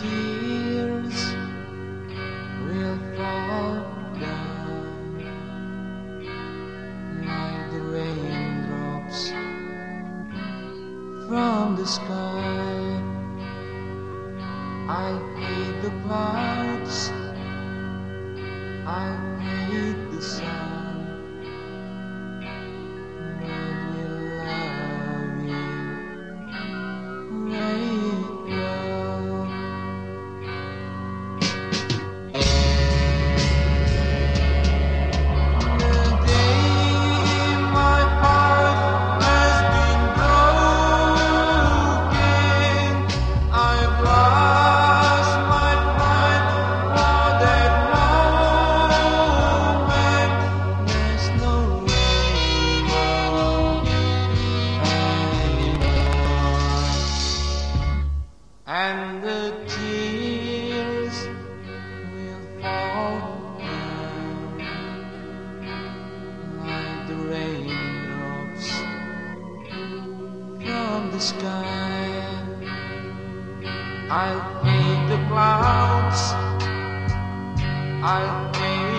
tears will fall down like raindrops from the sky. I hate the clouds. I sky. I'll paint the clouds. I'll paint